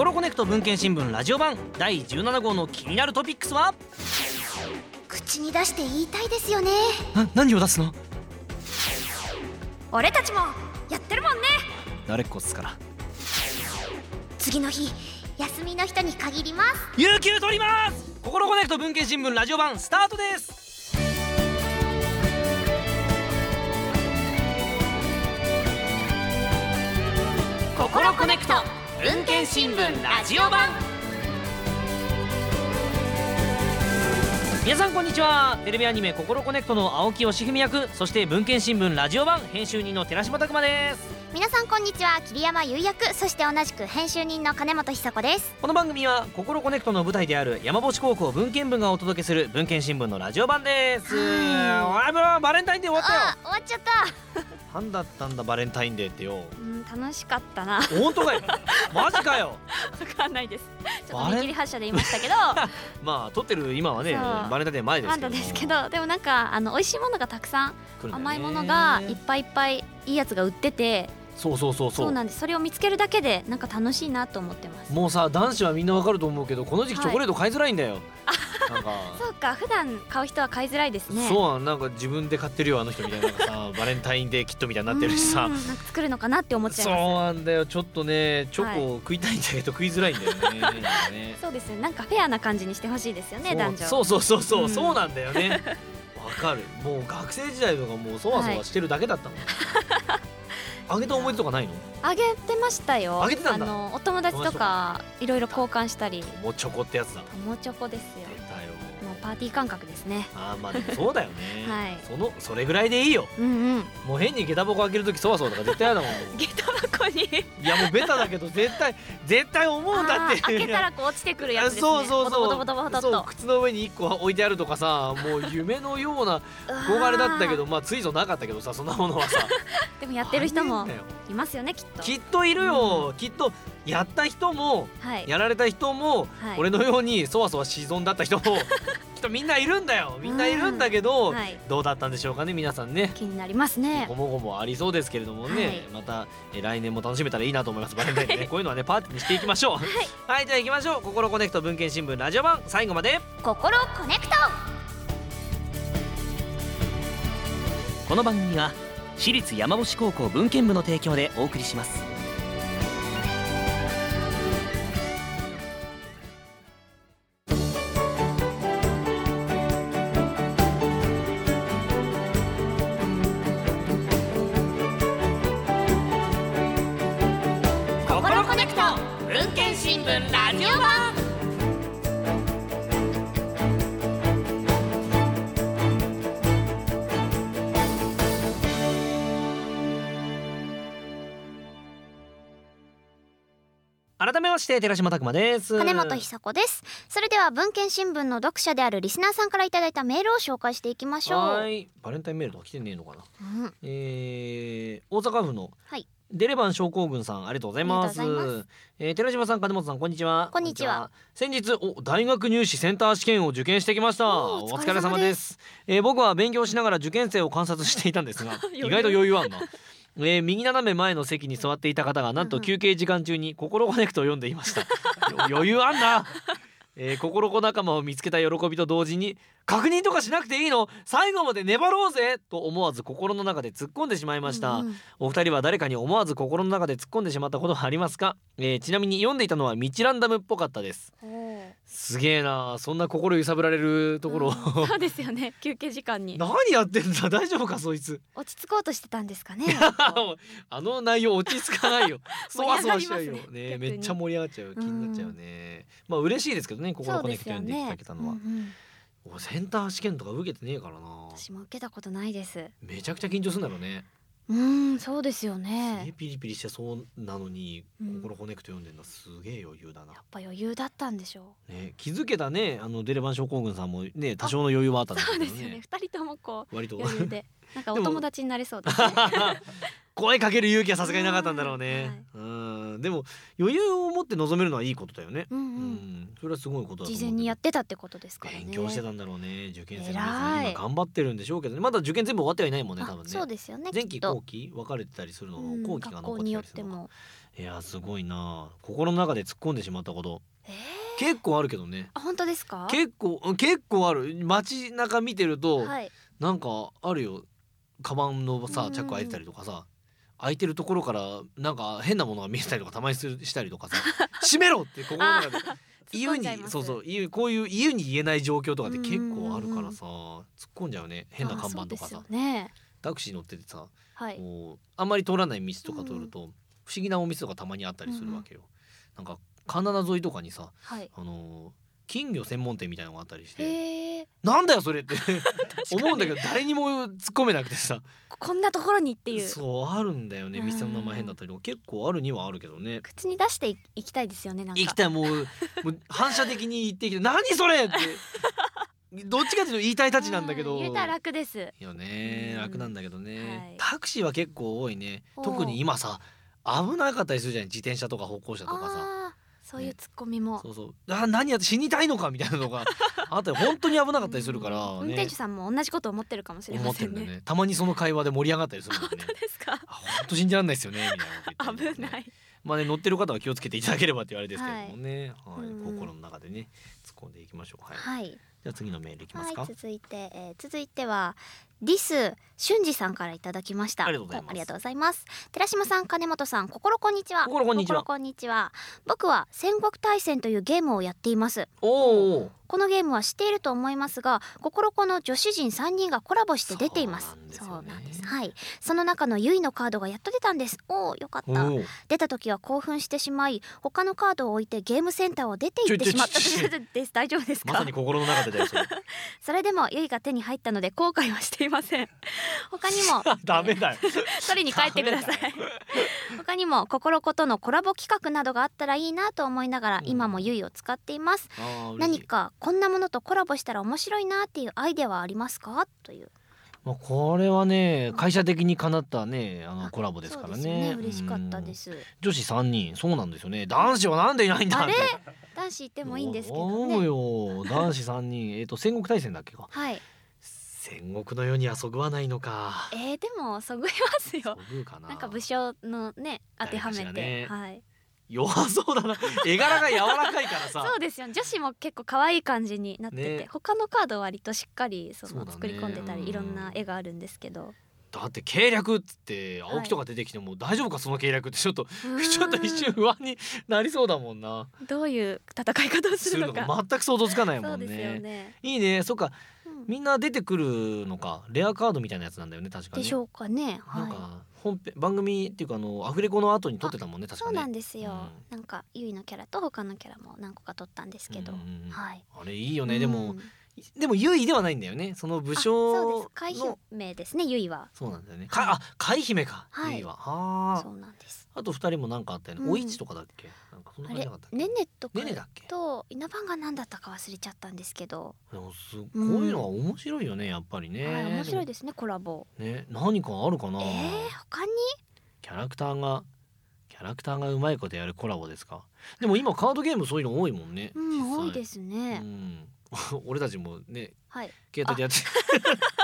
ココロコネクト文研新聞ラジオ版第17号の気になるトピックスは？口に出して言いたいですよね。な何を出すの？俺たちもやってるもんね。慣れっこっすから。次の日休みの人に限ります。有給取ります！ココロコネクト文研新聞ラジオ版スタートです。心コネクト文研新聞ラジオ版。皆さんこんにちは。テレビアニメ「ココロコネクト」の青木義文役。そして文研新聞ラジオ版編集人の寺島拓篤です。皆さんこんにちは。桐山唯役。そして同じく編集人の金元寿子です。この番組はココロコネクトの舞台である山星高校文研部がお届けする文研新聞のラジオ版です。はあもうバレンタインデー終わったよ。あ終わっちゃったなんだったんだバレンタインデーってよ。うん楽しかったな。わ本当かよ マジかよ。かんないです。ちょっと見切り発車で言いましたけど。まあ撮ってる今はねバレンタインデー前ですまけどだですけどでもなんかあの美味しいものがたくさん甘いものがいっぱいいっぱいいいやつが売ってて。そうそうそうそそううなんです。それを見つけるだけでなんか楽しいなと思ってます。もうさ男子はみんなわかると思うけどこの時期チョコレート買いづらいんだよ、なんか。そうか普段買う人は買いづらいですね。そうなんなんか自分で買ってるよあの人みたいなさ バレンタインデーキットみたいになってるしさ作るのかなって思っちゃいそうまなんだよちょっとねチョコ食いたいんだけど食いづらいんだよね。なんかねすそうですねなんかフェアな感じにしてほしいですよね男女。そうそうそうそう、うん。そうなんだよね。わかる。もう学生時代とかもうそわそわしてるだけだったもん、あげた思い出とかないの？あげてましたよ。あげてたんだ。のお友達とかいろいろ交換したり。もうチョコってやつだ。友チョコですよパーティー感覚ですね。あーまあそうだよね、はい。そのそれぐらいでいいよ。うんうん。もう変に下駄箱開ける時そわそわとか絶対やだもん。下駄箱に。いやもうベタだけど絶対 絶対思うんだって開けたらこう落ちてくるやつね。そうそうそう。そう靴の上に1個置いてあるとかさもう夢のような憧れだったけどまあついぞなかったけどさそんなものはさ。でもやってる人もいますよねきっと。きっといるよ、きっとやった人もはい。やられた人も、はい。俺のようにそわそわ沈んだった人も きっとみんないるんだよ。みんないるんだけど、はい。どうだったんでしょうかね皆さんね。気になりますね。ごもごもありそうですけれどもね、はい。またえ来年も楽しめたらいいなと思いますバレンタインね。こういうのはねパーティーにしていきましょう。はい、じゃあ行きましょう。ココロコネクト文研新聞ラジオ版。最後まで。ココロコネクト。この番組は私立山星高校文献部の提供でお送りしますまして寺島拓磨です。金本久子です。それでは文献新聞の読者であるリスナーさんからいただいたメールを紹介していきましょう。はい。バレンタインメールとか来てねえのかな。うん。えー、大阪府のはい。デレバン症候群さんありがとうございます。いえー、寺島さん金本さんこんにちは。こんにちは。先日お大学入試センター試験を受験してきました。お疲れ様です。えー僕は勉強しながら受験生を観察していたんですが 意外と余裕あんなえー右斜め前の席に座っていた方がなんと休憩時間中に「心コネクト」を読んでいました。よ余裕あんな、えー、心子仲間を見つけた喜びと同時に「確認とかしなくていいの。最後まで粘ろうぜ!」と思わず心の中で突っ込んでしまいました、うんうん。お二人は誰かに思わず心の中で突っ込んでしまったことはありますか、えーちなみに読んでいたのはミチランダムっぽかったですすげえな。そんな心揺さぶられるところ。をそうですよね。休憩時間に。何やってんだ。大丈夫かそいつ。落ち着こうとしてたんですかね あの内容落ち着かないよ。そわそわしちゃうよね。ねめっちゃ盛り上がっちゃう気になっちゃうね。まあ嬉しいですけどねココロコネクト読んでいただけたのは、うんうん。俺センター試験とか受けてねえからな。私も受けたことないです。めちゃくちゃ緊張するんだろうねうんそうですよすげえねピリピリしてそうなのにうん。ココロコネクト読んでんのすげえ余裕だな。やっぱ余裕だったんでしょね、気づけたねあのデレバン症候群さんもね多少の余裕はあったんうだけどそうですよねね。二人ともこう割と。余裕で。なんかお友達になれそうですね 声かける勇気はさすがになかったんだろうね、うんうん。でも余裕を持って臨めるのはいいことだよね。ううん。うん。ん、それはすごいことだ。事前にやってたってことですからね。勉強してたんだろうね。受験生の皆偉さんい。今頑張ってるんでしょうけどね。まだ受験全部終わってはいないもんね多あ分ね。そうですよね前期後期分かれてたりするのうん後期が学残って校によってたりするのいやすごいな。心の中で突っ込んでしまったこと。えー。結構あるけどね。あ本当ですか？結構うん結構ある。街中見てると、はい。なんかあるよ。カバンのさうんチャック開いてたりとかさ開いてるところからなんか変なものが見えたりとかたまにするしたりとかさ 閉めろって心の中で。言うにそうそう言うこういう言うに言えない状況とかって結構あるからさ突っ込んじゃうね変な看板とかさ。ね。タクシー乗っててさはい。こうあんまり通らない道とか通ると不思議なお店とかたまにあったりするわけよ。なんかカナダ沿いとかにさはい。あのー金魚専門店みたいなのがあったりして。なんだよそれって。思うんだけど誰にも突っ込めなくてさ。こんなところにっていう。そうあるんだよね。うん。店の名前変だったり結構あるにはあるけどね。口に出していいきたいですよねなんか。行きたいもう もう反射的に言ってきて何それって。どっちかっていうと言いたいたちなんだけど。う言えたら楽です。いやね。うん。楽なんだけどね、はい。タクシーは結構多いね。特に今さ危なかったりするじゃん自転車とか歩行者とかさそういうツッコミも、そうそう。あ何やって死にたいのかみたいなのが あったり本当に危なかったりするからうん。運ね転手さんも同じこと思ってるかもしれませんね。よね。たまにその会話で盛り上がったりするもんね。ですか？あ本当信じられないですよねみたいな危ない。まあね乗ってる方は気をつけていただければって言われですけれどもね、はい。うん。心の中でね突っ込んでいきましょう。はい、はいじゃあ次のメールいきますか、はい続いて、えー続いてはディス俊二さんからいただきました。ありがとうございます。寺島さん金本さん心こんにちは。心こんにちは。心こんにちは。僕は戦国大戦というゲームをやっています。おおこのゲームは知っていると思いますが心この女子陣3人がコラボして出ています。そうなんですよね。はい。その中のユイのカードがやっと出たんです。おおよかった。お出た時は興奮してしまい他のカードを置いてゲームセンターを出て行ってしまったです。大丈夫ですか？まさに心の中でだよそれ。それでもユイが手に入ったので後悔はしていません。他にも ダメだよ。取りに帰ってください。他にも心ことのコラボ企画などがあったらいいなと思いながらうん。今もユイを使っています。何かこんなものとコラボしたら面白いなっていうアイデアはありますか？というまあ、これはね会社的にかなったねあのコラボですからそうですよね嬉しかったです。女子三人そうなんですよね。男子はなんでいないんだ男子行ってもいいんですけどね。よ。男子三人。えっ、と戦国大戦だっけか？はい。戦国の世にはそぐわないのか。えー、でもそぐいますよ。そぐうかな。なんか武将のね当てはめて、はい弱そうだな。絵柄が柔らかいからさ。そうですよ。女子も結構可愛い感じになってて、ね。他のカードは割としっかりその作り込んでたり、うんいろんな絵があるんですけど、だって計略っつってはい青木とか出てきても大丈夫かその計略ってちょっとちょっと一瞬う不安になりそうだもんな。どういう戦い方をすするのか。が全く想像つかないもんね。ね、いいね。そっか。うん。みんな出てくるのか。レアカードみたいなやつなんだよね確かねでしょうかね。はなんか本編番組っていうかあのアフレコの後に撮ってたもんねいそう確かねなんですよ、うなんかゆいのキャラと他のキャラも何個か撮ったんですけど、うんうんうん。はい。あれいいよね。でもうん。でも優位ではないんだよね。その武あそう将です。海の姫ですねゆいは。そうなんだよね。かあ海姫か。はい。優位は。はそうなんです。ああと二人もなんかあったよね。うん。お市とかだっけ？なんかそんなあれ感じなかったっけ？ねねとかねねだっけ？と稲葉が何だったか忘れちゃったんですけど、でもすこういうのは面白いよねやっぱりね。はい、面白いですねコラボ。ね何かあるかな？えー、他に？キャラクターがキャラクターがうまいことやるコラボですか？でも今カードゲームそういうの多いもんねうん多いですすね、うん。俺たちもねはい。携帯でやって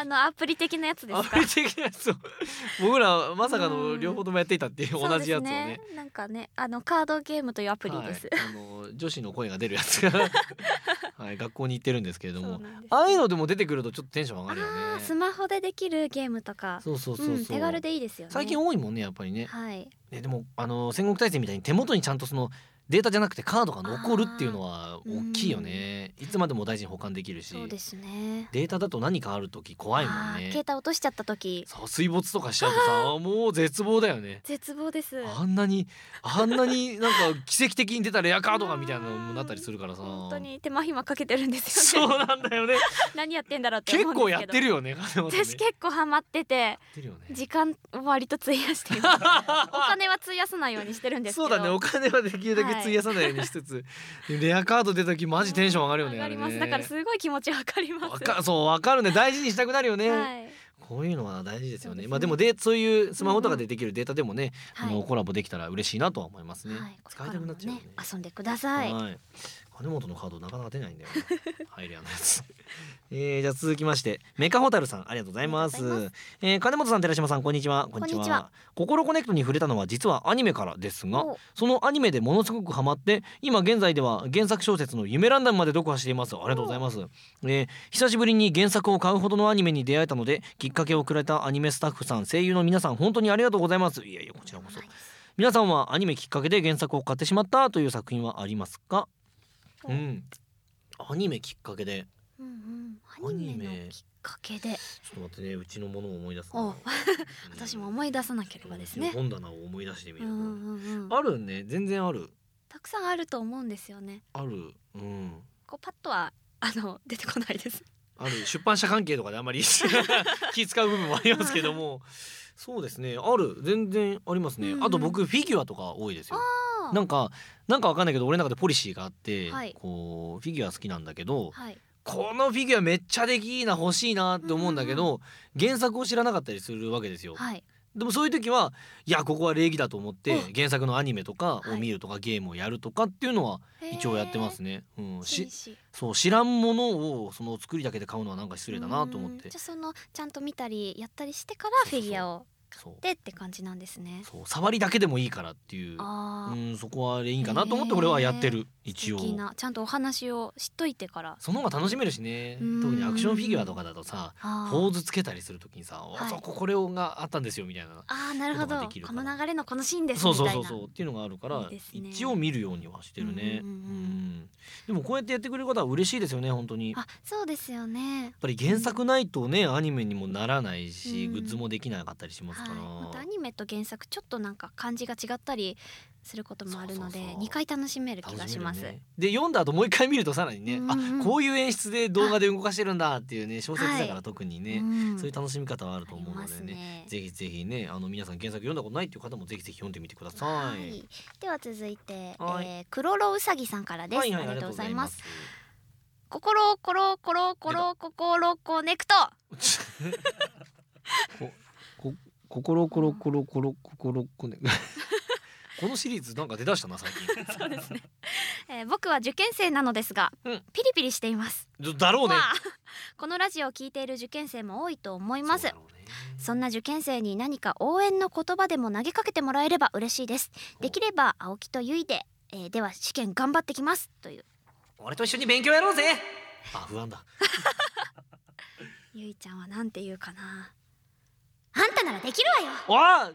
あのアプリ的なやつですか？アプリ的なやつを。僕らまさかのうん両方ともやっていたっていう同じやつをですね。なんかねあのカードゲームというアプリです、はい、あの女子の声が出るやつが。はい学校に行ってるんですけれども。そうなんですああいうのでも出てくるとちょっとテンション上がるよあーねスマホでできるゲームとか。そうそうそうそう、ん、手軽でいいですよね。最近多いもんねやっぱりね。はい。ねでもあの戦国大戦みたいに手元にちゃんとそのデータじゃなくてカードが残るっていうのは大きいよね。いつまでも大事に保管できるし。そうですね。データだと何かある時怖いもんね。携帯落としちゃった時。そう水没とかしちゃうとさ もう絶望だよね。絶望です。あんなにあんなになんか奇跡的に出たレアカードがみたいなのもなったりするからさ。本当に手間暇かけてるんですよね。そうなんだよね。何やってんだろうって結構やってるよねね。私結構ハマってて時間を割と費やして お金は費やさないようにしてるんですけど。そうだねお金はできるだけ費やさないようにしつつ、レアカード出た時マジテンション上がるよね上がります。ね。だからすごい気持ちわかります。わかそうわかるね。大事にしたくなるよね、はい。こういうのは大事ですよね。ね。まあでもでそういうスマホとかでできるデータでもね、はい。あのコラボできたら嬉しいなとは思いますね、はい、使いたくなっちゃうよね。遊んでください。はい。金本のカードなかなか出ないんだよ、ね。ハイレアのやつ。えー、じゃあ続きましてメカホタルさんありがとうございます。いえー金本さん寺島さんこんにちは。こんにちは心コネクトに触れたのは実はアニメからですがおそのアニメでものすごくハマって今現在では原作小説の夢ランダムまで読破していますありがとうございます、えー久しぶりに原作を買うほどのアニメに出会えたのできっかけをくれたアニメスタッフさん声優の皆さん本当にありがとうございますいやいやこちらこそ皆さんはアニメきっかけで原作を買ってしまったという作品はありますか？おうん。アニメきっかけで。うんうん、アアニニメきっかけで、ちょっと待ってね。うちのものを思い出す私も思い出さなければですね。本棚を思い出してみると、うんうんうん、あるね。全然ある。たくさんあると思うんですよね。ある。うん。こうパッとはあの出てこないです。ある。出版社関係とかであんまり 気使う部分もありますけども。そうですね。ある。全然ありますね、うんうん。あと僕フィギュアとか多いですよ。あなんかなんかわかんないけど俺の中でポリシーがあって、はい。こうフィギュア好きなんだけどはい。このフィギュアめっちゃできいいな欲しいなって思うんだけど、原作を知らなかったりするわけですよ、はい。でもそういう時はいやここは礼儀だと思ってうん。原作のアニメとかをはい。見るとか、ゲームをやるとかっていうのは一応やってますね。ね、うん、し。そう知らんものをその作りだけで買うのはなんか失礼だなと思って。うん。じゃあそのちゃんと見たりやったりしてからフィギュアをでって感じなんですね。そう。触りだけでもいいからっていう。ああ、うんそこは礼儀かなと思って俺はやってる、一応。素敵な。ちゃんとお話を知っといてから。その方が楽しめるしね。うん。特にアクションフィギュアとかだとさあポーズつけたりするときにさ、い。あそここれがあったんですよみたいな。あーなるほど。この流れのこのシーンですそうみたいな。そうそうそうっていうのがあるからね。一応見るようにはしてるね、でもこうやってやってくれる方は嬉しいですよね本当に。やっあそうですよね。ぱり原作ないとねアニメにもならないし、うん。グッズもできなかったりしますから、はい、またアニメと原作ちょっとなんか感じが違ったりすることもあるのでそうそうそう。2回楽しめる気がします、ね。で読んだ後もう一回見るとさらにね、うんうんあこういう演出で動画で動かしてるんだっていうね小説だからはい特にね、ん。そういう楽しみ方はあると思うのでね。ね。ぜひぜひねあの皆さん原作読んだことないっていう方もぜひぜひ読んでみてくださ。はい。いでは続いて、はい。えー、クロロウサギさんからです、はいはいありがとうございます。あ心コロコロコロ心コネクト りがとうございます。ここ心コロコロコロ心コネこのシリーズなんか出だしたな最近。そうですね、えー、僕は受験生なのですが、うんピリピリしていますだろうね。このラジオを聞いている受験生も多いと思いますそねそんな受験生に何か応援の言葉でも投げかけてもらえれば嬉しいですできれば青木とゆいで、えーでは試験頑張ってきますという俺と一緒に勉強やろうぜ。あ不安だ。ゆいちゃんはなんて言うかなあんたならできるわよわあ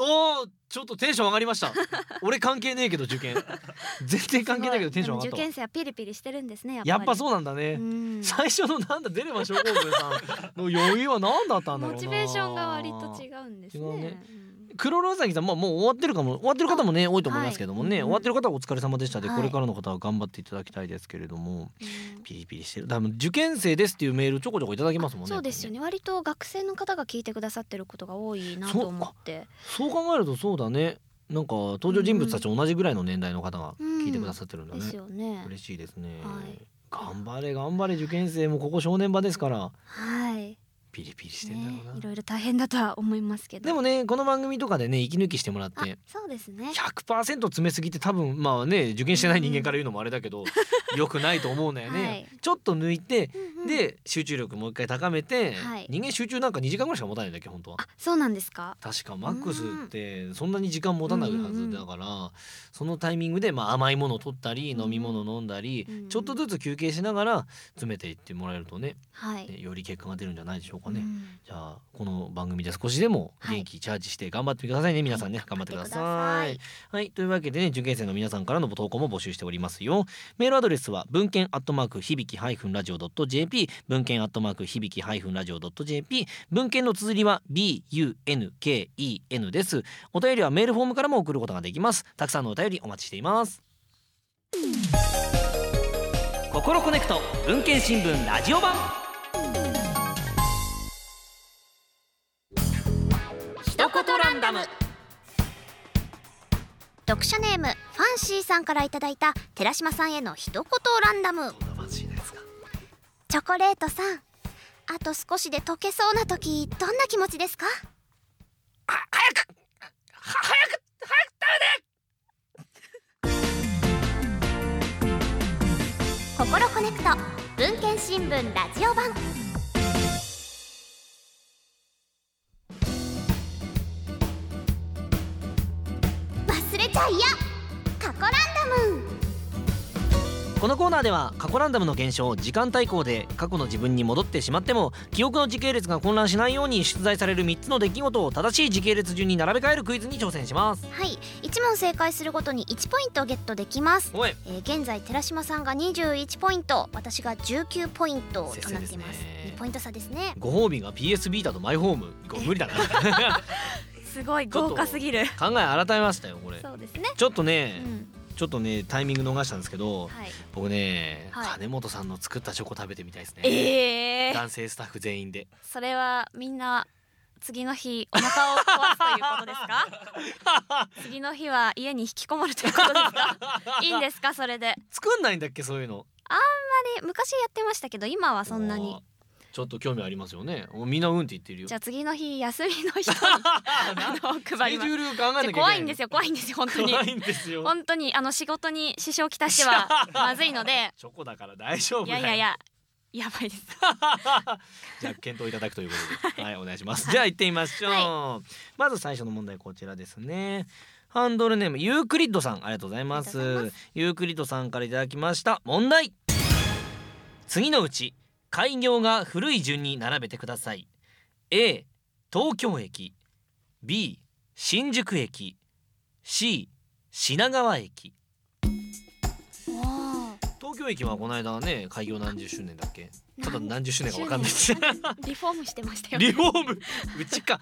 おーちょっとテンション上がりました。俺関係ねえけど受験。全然関係ないけどテンション上がった受験。生はピリピリしてるんですねやっぱりやっぱそうなんだね。うん最初のなんだ出れば症候群さんの余裕は何だったんだろうな。モチベーションが割と違うんですねねうん黒ロウサギさん、まあ、もう終わってるかも終わってる方もね多いと思いますけどもね、はい。終わってる方はお疲れ様でしたで、はい。これからの方は頑張っていただきたいですけれども。うん。ピリピリしてる。多分受験生ですっていうメールちょこちょこいただきますもんねそうですよね。割と学生の方が聞いてくださってることが多いなと思って。そう考えるとそうだね。なんか登場人物たち同じぐらいの年代の方が聞いてくださってるんだね、ですよね。嬉しいですね、はい。頑張れ頑張れ。受験生もここ正念場ですから。はいピリピリしてんだろうな、ねいろいろ大変だとは思いますけど。でもねこの番組とかでね息抜きしてもらっあてそうですね。100%詰めすぎて多分まあね受験してない人間から言うのもあれだけど、良くないと思うんだよね、はい。ちょっと抜いてうんうん。で集中力もう一回高めて、はい。人間集中なんか2時間ぐらいしか持たないんだっけ本当は。あそうなんですか？確かマックスってそんなに時間持たないはずだから、そのタイミングでまあ甘いものを取ったりうん。飲み物飲んだり、うん。ちょっとずつ休憩しながら詰めていってもらえるとねはい、ねより結果が出るんじゃないでしょうかね。うん。じゃあこの番組で少しでもはい。元気チャージして頑張ってくださいね、皆さんね。頑張ってください。はい。というわけでね受験生の皆さんからの投稿も募集しておりますよ。メールアドレスは文献アットマーク響きハイフンラジオドット JP 文献アットマーク響きハイフンラジオドット JP 文献の綴りは B U N K E N です。お便りはメールフォームからも送ることができます。たくさんのお便りお待ちしています。心コネクト文献新聞ラジオ版一言ランダム読者ネームファンシーさんからいただいた寺島さんへの一言ランダム。チョコレートさんあと少しで溶けそうな時どんな気持ちですか？あ早く！は早く！心コネクト文献新聞ラジオ版忘れちゃいや過去ランダム。このコーナーでは過去ランダムの現象時間対抗で過去の自分に戻ってしまっても記憶の時系列が混乱しないように出題される3つの出来事を正しい時系列順に並べ替えるクイズに挑戦します。はい。1問正解するごとに1ポイントゲットできます。おい。えー現在寺島さんが21ポイント私が19ポイントとなっています。接戦ですね。2ポイント差ですね。ご褒美が PS ビータとマイホーム。これ無理だな。考 すごい豪華すぎる。え改めましたよこれ。そうですね。ちょっとうね、ん。ちょっとねタイミング逃したんですけどはい。僕ね、はい。金本さんの作ったチョコ食べてみたいですね、えー、男性スタッフ全員で。それはみんな次の日お腹を壊すということですか？次の日は家に引きこもるということですか？いいんですかそれで？作んないんだっけそういうの。あれ昔やってましたけど今はそんなにちょっと興味ありますよね。おみんなうんって言ってるよ。じゃあ次の日休みの人に あのス 配ります。ケジュール考えなきゃいけない怖いんですよ怖いんですよ本当に。怖いんですよ。本当にあの仕事に支障をきたしては まずいので。チョコだから大丈夫いやいやいややばいです。じゃあ検討いただくということで。はい。お願いします。じゃあ行ってみましょう、まず最初の問題こちらですね。ハンドルネームユークリッドさんありがとうございます。ユークリッドさんからいただきました。問題。次のうち開業が古い順に並べてください。A 東京駅。B 新宿駅。C 品川駅。東京駅はこの間ね開業何十周年だっけ？ただ何十周年かわかんないです。リフォームしてましたよリフォーム？うちか。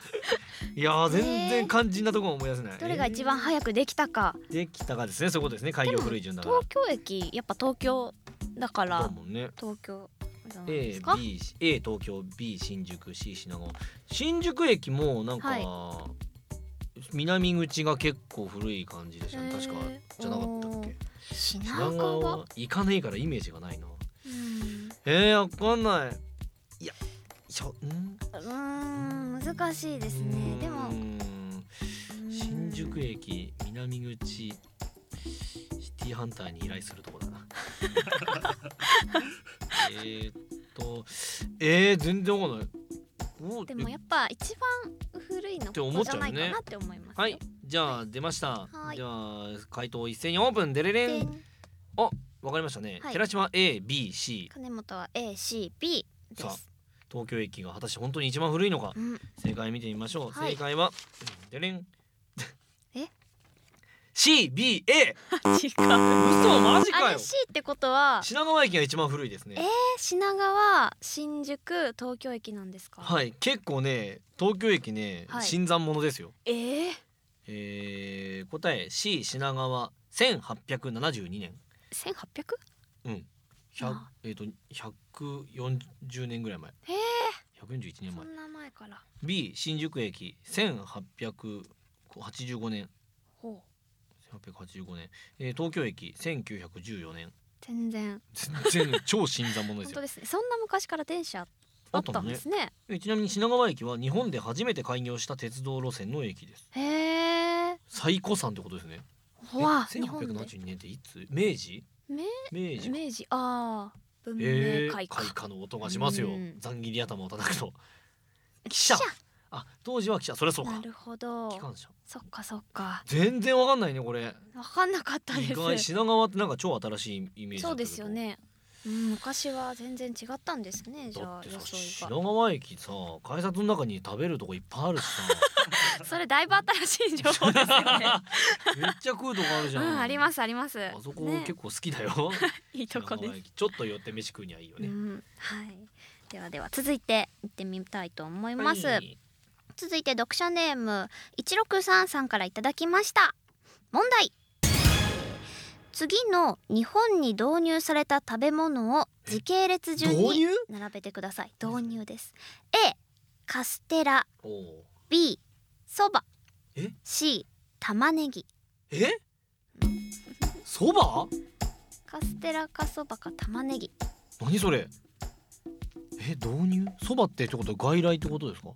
いやー全然肝心なところ思い出せない。どれが一番早くできたか。えーできたかですね。そういうことですね。開業古い順だから。東京駅やっぱ東京だかだらね。東京じゃないで A すか？B A 東京 B 新宿 C 品川。新宿駅もなんか、は南口が結構古い感じでしたね。確かじゃなかったっけ？品品川川は行かねえからイメージがないな。うん。えー、わかんない。いやちょん？うーん難しいですね。でも新宿駅南口シティハンターに依頼するとこだな えーっとえー、全然わかんない。おでもやっぱ一番古いのって思っちゃうよね。ないかなって思います。よはいじゃあ出ました。はい。じゃあ回答一斉にオープン。デレレでンわかりましたね、はい。寺島 ABC 金本は ACB でさあす東京駅が果たして本当に一番古いのか。うん。正解見てみましょう、はい。正解はデレン。え CBA 違う。嘘マジかよ。C ってことは品川駅が一番古いですね。えー品川新宿東京駅なんですか？はい。結構ね東京駅ね、はい。新参者ですよ。えー、えー、答え C 品川。1872年。1800? 100あ。えっ、と140年ぐらい前。へえ141年前。そんな前から。B 新宿駅。1885年。ほう1885年、えー、東京駅1914年。全然。全然超新参者ですよ。本当ですね。そんな昔から電車あったんですね。えちなみに品川駅は日本で初めて開業した鉄道路線の駅です。へえ最古参ってことですね。わあえ日本で。1872年っていつ？明治？明明治。明治。ああ文えー、明開化、開花の音がしますよ。うん。ざん切り頭を叩くと。汽車あ当時は汽車そりゃそうか。なるほど。機関車。そっかそっか。全然わかんないねこれ。分かんなかった意外です品川ってなんか超新しいイメージだそうですよね、うん、昔は全然違ったんですねじゃあだってさ装品川駅さ改札の中に食べるとこいっぱいあるしさ。それだいぶ新しい情報ですよね。めっちゃ食うとこあるじゃん、うんありますあります。あそこね。結構好きだよ、いいとこです。ちょっと寄って飯食うにはいいよね、うんはい。ではでは続いて行ってみたいと思います、はい続いて読者ネーム163さんからいただきました。問題。えー次の日本に導入された食べ物を時系列順に並べてください。導入です。A カステラ。B そば。え？C 玉ねぎ。え？そば？カステラかそばか玉ねぎ。何それ？え導入？そばってってことは外来ってことですか？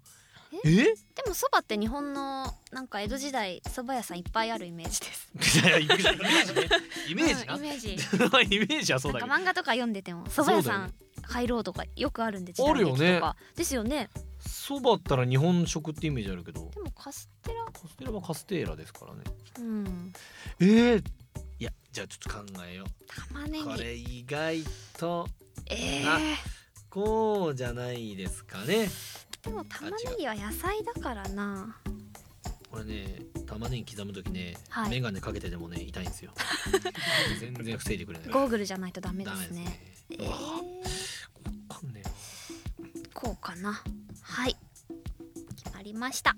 え？え？でもそばって日本のなんか江戸時代そば屋さんいっぱいあるイメージです。イメージねイメージな、うんイメージ。イメージはそうだけど。漫画とか読んでてもそば屋さん入ろうとかよくあるんで時代劇とかあるよねですよね。そばったら日本食ってイメージあるけど。でもカステラ。カステラはカステーラですからね。うん。えー、いやじゃあちょっと考えよ玉ねぎ。うこれ意外と。えあー、こうじゃないですかねでも玉ねぎは野菜だからな。これね玉ねぎ刻む時ね、はい。メガネかけてでもね痛いんですよ。全然防いでくれない。ゴーグルじゃないとダメですね。えうわー、わかんねこうかな。はい。決まりました。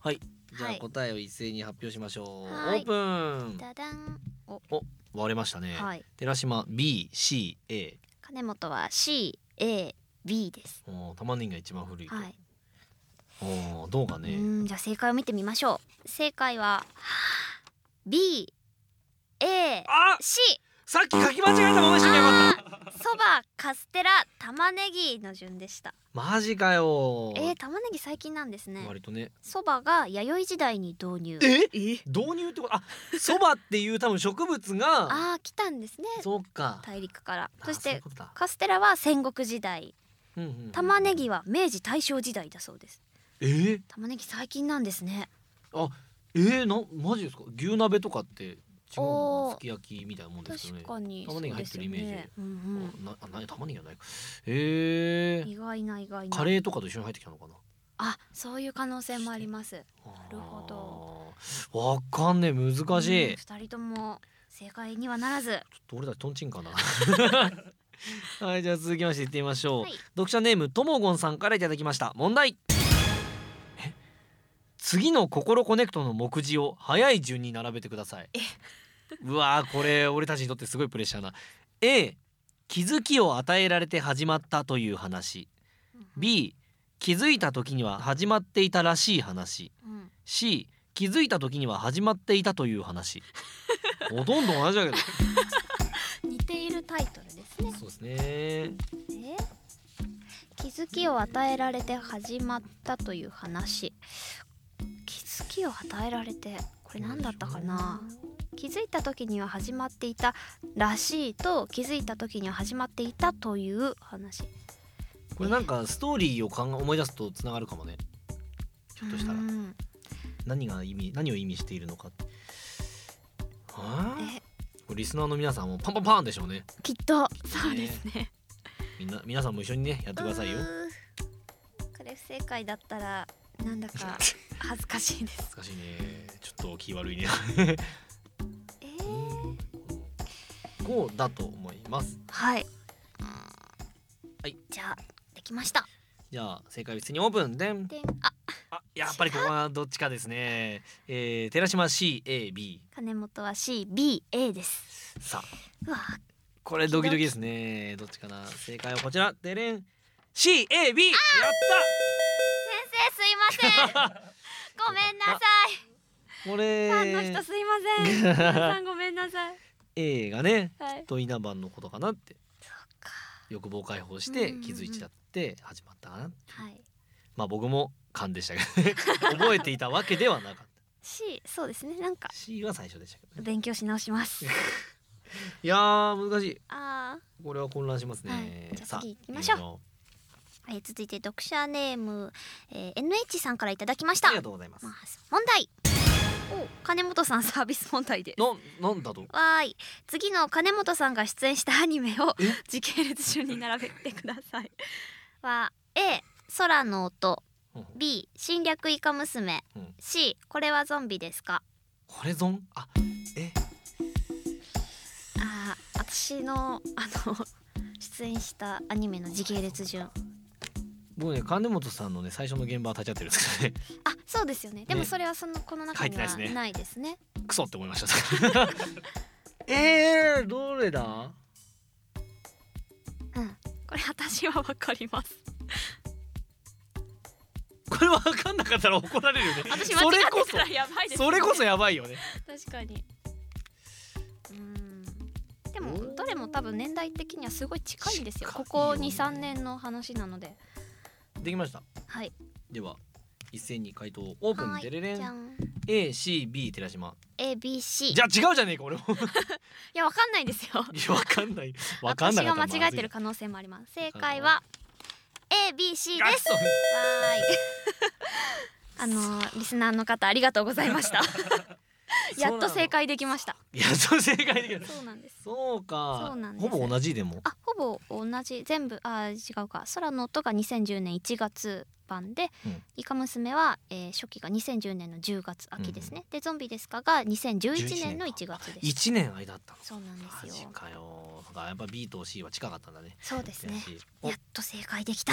はい。じゃあはい。答えを一斉に発表しましょう、はい。オープン。ダダン。割れましたね、はい。寺島 BCA 金本は CAB です。おー玉ねぎが一番古いと、はい。おーどうかね。うんじゃあ正解を見てみましょう。正解は B A あ C さっき書き間違えたまましときゃよかった。そばカステラ玉ねぎの順でした。マジかよ。えー、玉ねぎ最近なんですね。割とね。そばが弥生時代に導入。え？え？導入ってこと？あそばっていう多分植物があー来たんですね。そうか。大陸から。あそしてカステラは戦国時代うんうんうん玉ねぎは明治大正時代だそうです。えー、玉ねぎ最近なんですね。あえー、なマジですか？牛鍋とかって違うのすき焼きみたいなもんですよね。確かに。玉ねぎ入ってるイメージ。そうですよね。うんなあな玉ねぎはないか。えうん、ー、意外な意外な。カレーとかと一緒に入ってきたのかな？あそういう可能性もあります。なるほど。わかんねえ。難しい、うんちょ二人とも正解にはならず。っと俺たちトンチンかな はいじゃあ続きましていってみましょう、はい。読者ネームともごんさんからいただきました。問題。え？次の心コネクトの目次を早い順に並べてください。うわーこれ俺たちにとってすごいプレッシャーな。A 気づきを与えられて始まったという話。B 気づいた時には始まっていたらしい話。うん。C 気づいた時には始まっていたという話。ほとんど同じだけどタイトルですね。そうですね。え気づきを与えられて始まったという話。気づきを与えられてこれ何だったかな？気づいた時には始まっていたらしいと気づいた時には始まっていたという話。これなんかストーリーを考え思い出すとつながるかもね。ひょっとしたら。うん。何が意味何を意味しているのか。はあえリスナーの皆さんもパンパンパンでしょうね。きっとそうですね。みんな皆さんも一緒にねやってくださいよ。これ不正解だったらなんだか 恥ずかしいです。難しいね。ちょっと気悪いね。えー、こうだと思います。はい。はい。じゃあできましたじゃあ正解別にオープンで。んであ。あやっぱりここはどっちかですね。えー、寺島 CAB 金本は CBA です。さあ。うわこれドキドキですね。どっちかな。正解はこちら。でれん。CAB やっ先生すいません。ごめんなさい。た。これファンの人すいません。皆さんごめんなさい。A がね。はい。と稲葉のことかなって。か。欲望解放してうんうんうん気づいちゃって始まったかなはい。まあ僕も勘でしたけどね。覚えていたわけではなかっ C そうですねなんか。た C は最初でしたけどね。勉強し直します。いやー難しい。あこれは混乱しますね、はい。じゃあさ次行きましょう。えー続いて読者ネーム、えー、NH さんからいただきました。ありがとうございます。ます問題。お金本さんサービス問題です。ななんだと？わーい。次の金本さんが出演したアニメをえ？時系列順に並べてくださいは A 空の音。うん。B 侵略イカ娘、うん。C これはゾンビですか？これゾン？あえ？あー私のあの 出演したアニメの時系列順。僕ね金本さんのね最初の現場は立ち会ってるんですけどね。あそうですよね。でもね。それはそのこの中にはないですね。ね。クソって思いました。えー、どれだ？私はわかります。これ分かんなかったら怒られるよね。私間違それこってたらやばいですそそれこそやばいよね。確かに。うん。でもどれも多分年代的にはすごい近いんですよ。ここ23年の話なので。できました。はい。では一斉に回答オープンはいデレレンじゃん。ACB 寺島。ABC じゃあ違うじゃねえか俺も。いやわかんないですよ。いやわかんない。わかんない私が間違えてる可能性もあります。正解は ABC です。わーい。あのーリスナーの方ありがとうございました。やっと正解できました。やっと正解できるそうなんです。そうか。そうなんです。ほぼ同じでも。あほぼ同じ。全部あ違うか。空の音が2010年1月版で、うん。イカ娘は、えー初期が2010年の10月秋ですね、でゾンビですかが2011年の1月でした一年間だったのそうなんでマすよ。ジかよ。そうかやっぱ B と C は近かったんだね。そうですね。悔しい。お。やっと正解できた。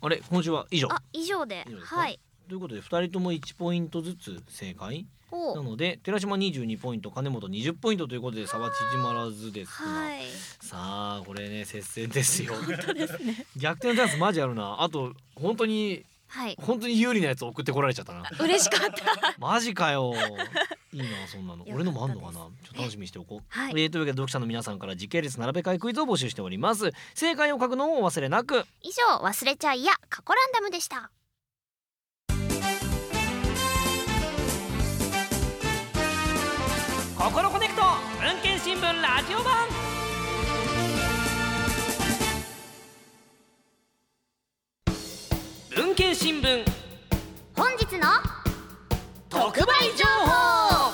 あれ？今週は？以上。あ以上で。以上ですか？はいということで二人とも1ポイントずつ正解なおので寺島22ポイント金本20ポイントということで差は縮まらずですが、はい。さあこれね接戦ですよ。ですね。逆転チャンスマジあるな。あと本当にはい。本当に有利なやつ送ってこられちゃったな。嬉しかった。マジかよ。いいなそんなの。俺のもあんのかな？ちょっと楽しみにしておこう、はい。えーというわけで読者の皆さんから時系列並べ替えクイズを募集しております。正解を書くのをお忘れなく。以上忘れちゃいやカコランダムでしたココロコネクト文研新聞ラジオ版。文研新聞。本日の特売情報。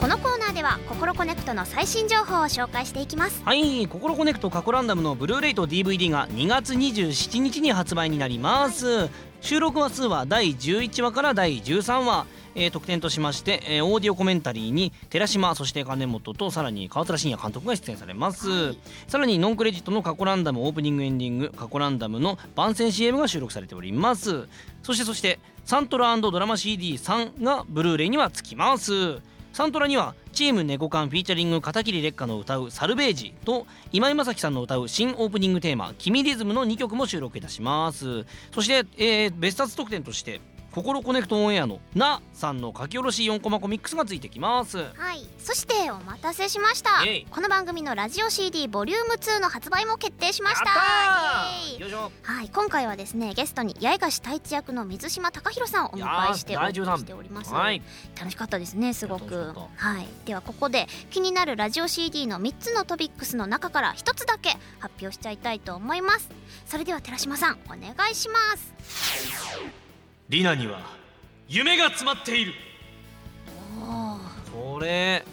このコーナーではココロコネクトの最新情報を紹介していきます。はい、心コネクト過去ランダムのブルーレイと DVD が2月27日に発売になります収録話数は第11話から第13話、えー特典としまして、えーオーディオコメンタリーに寺島そして金本とさらに川面信也監督が出演されます、さらにノンクレジットの過去ランダムオープニングエンディング過去ランダムの番宣 CM が収録されております。そしてそしてサントラドラマ CD3 がブルーレイにはつきますサントラにはチーム・ネコカンフィーチャリング片霧烈火の歌う「サルベージ」と奥井雅美さんの歌う新オープニングテーマ「キミリズム」の2曲も収録いたします。そして、えー別冊特典として「ココロコネクトオンエア」の「な」さんの書き下ろし4コマコミックスがついてきます。はい。そしてお待たせしました。この番組のラジオ CD ボリューム2の発売も決定しました。はい。今回はですねゲストに八重樫太一役の水島大宙さんをお迎えしてお送りしておりますはい。楽しかったですねすごく。はいではここで気になるラジオ CD の3つのトピックスの中から1つだけ発表しちゃいた。いと思い。ますそれでは寺島さんお願いしますリナには夢が詰まっている。おこれ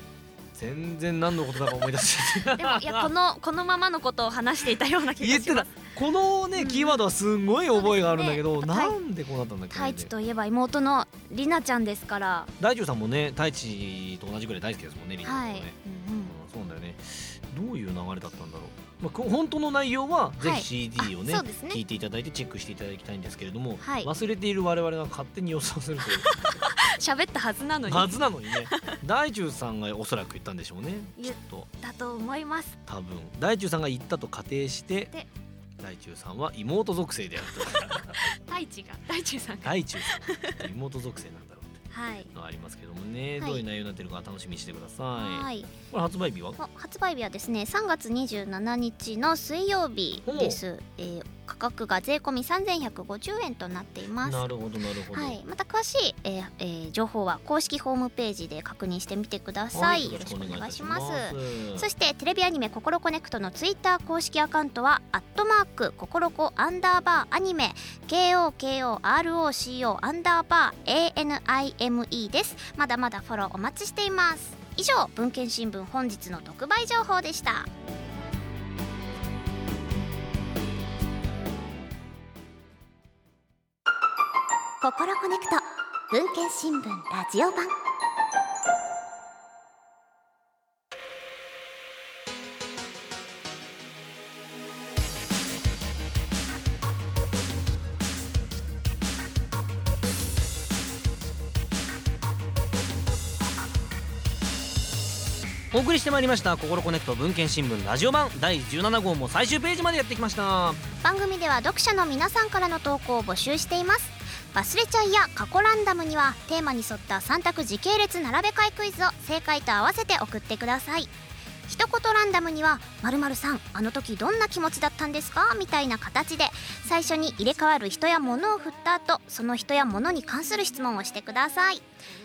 全然何のことだか思い出せでもいやこのこのままのことを話していたような気言ってがした。ますこのね、うん。キーワードはすごい覚えがあるんだけど、ね。なんでこうなったんだっけ太一といえば妹のりなちゃんですから。大中さんもね太一と同じぐらい大好きですもんねリナさんはい、もね、うんうん。うんそうなんだよね。どういう流れだったんだろう、まあこ、本当の内容はぜはい。ひ CD をね,、あそうですね。聞いていただいてチェックしていただきたいんですけれども、はい。忘れている我々が勝手に予想するという。喋ったはずなのに。はずなのにね。大中さんがおそらく言ったんでしょうね。き言っっと。だと思います。多分。大中さんが言ったと仮定してで大中さんは妹属性であると。太一が大中さんが。大中さん。妹属性なんだがありますけどもね、はい。どういう内容になってるか楽しみにしてください、はい。これ発売日は？発売日はですね3月27日の水曜日です、えー価格が税込み3150円となっています。なるほどなるほど、はい、また詳しい、えーえー情報は公式ホームページで確認してみてください、よろしくお願いします。す。そしてテレビアニメ「ココロコネクト」のツイッター公式アカウントは「アットマークココロコアンダーバーアニメ KOKOROCO アンダーバー ANIME」です。まだまだフォローお待ちしています。以上文献新聞本日の特売情報でしたココロコネクト文献新聞ラジオ版。お送りしてまいりました「心コネクト文献新聞ラジオ版」第17号も最終ページまでやってきました。番組では読者の皆さんからの投稿を募集しています忘れちゃいや過去ランダムにはテーマに沿った3択時系列並べ替えクイズを正解と合わせて送ってください。一言ランダムには「まるさんあの時どんな気持ちだったんですか?」みたいな形で最初に入れ替わる人や物を振った後その人や物に関する質問をしてください。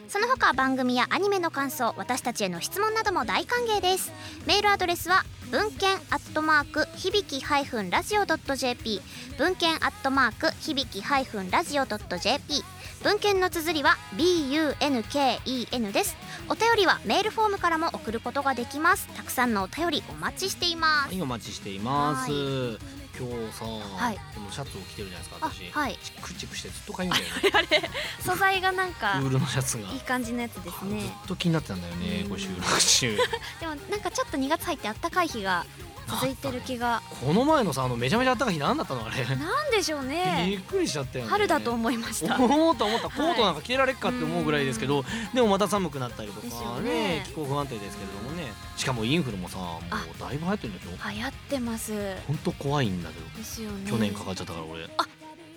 その他番組やアニメの感想私たちへの質問なども大歓迎です。メールアドレスは文献アットマーク響きハイフンラジオ .jp 文献アットマーク響きハイフンラジオ .jp 文献の綴りは BUNKEN です。お便りはメールフォームからも送ることができます。たくさんのお便りお待ちしています。はいお待ちしています。は今日さ、はい。このシャツを着てるじゃないですかあ私、はい。チクチクしてずっとかゆいんだよね。あれ素材がなんかウールのシャツが。いい感じのやつですね。ずっと気になってたんだよねうん。これ収録中。でもなんかちょっと2月入ってあったかい日が続いてる気が。この前のさあのめちゃめちゃ暖かい日何だったのあれ。なんでしょうびねっくりしちゃったよね春だと思いました。思った思った。コートなんか着てられっかって思うぐらいですけど、でもまた寒くなったりとかよね。ね気候不安定ですけれどもね。しかもインフルもさもうあ。だいぶ流行ってるんでしょ？流行ってます。でほんと怖いんだけど。すよね。去年かかっちゃったから俺、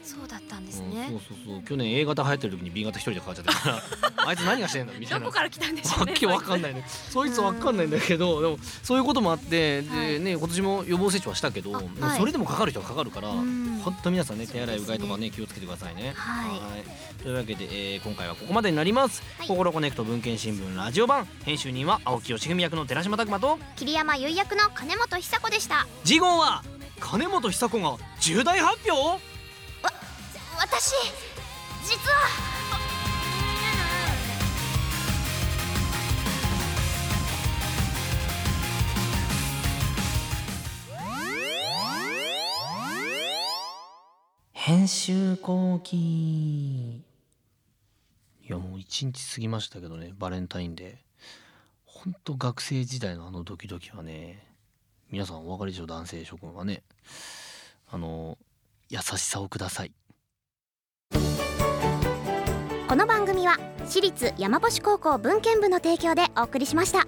そうだったんですうんねそうそうそう。去年 A 型流行ってる時に B 型一人でかかっちゃってるから。あいつ何がしてんの？みたいな。どこから来たんでしょうねわけわかんないね。そいつわかんないんだけどでもそういうこともあってではい。ね今年も予防接種はしたけど、はい。それでもかかる人はかかるからうん。本当皆さんね手洗いうがいとかね気をつけてくださいね。はい。というわけで、えー今回はここまでになります。はい。心コネクト文献新聞ラジオ版編集人は青木義文役の寺島拓磨と桐山優役の金本久子でした。次号は金本久子が重大発表？私実は。編集後期。いやもう一日過ぎましたけどねバレンタインデー。ほんと学生時代のあのドキドキはね皆さんお分かりでしょう男性諸君はね。あの優しさをください。この番組は私立山星高校文献部の提供でお送りしました。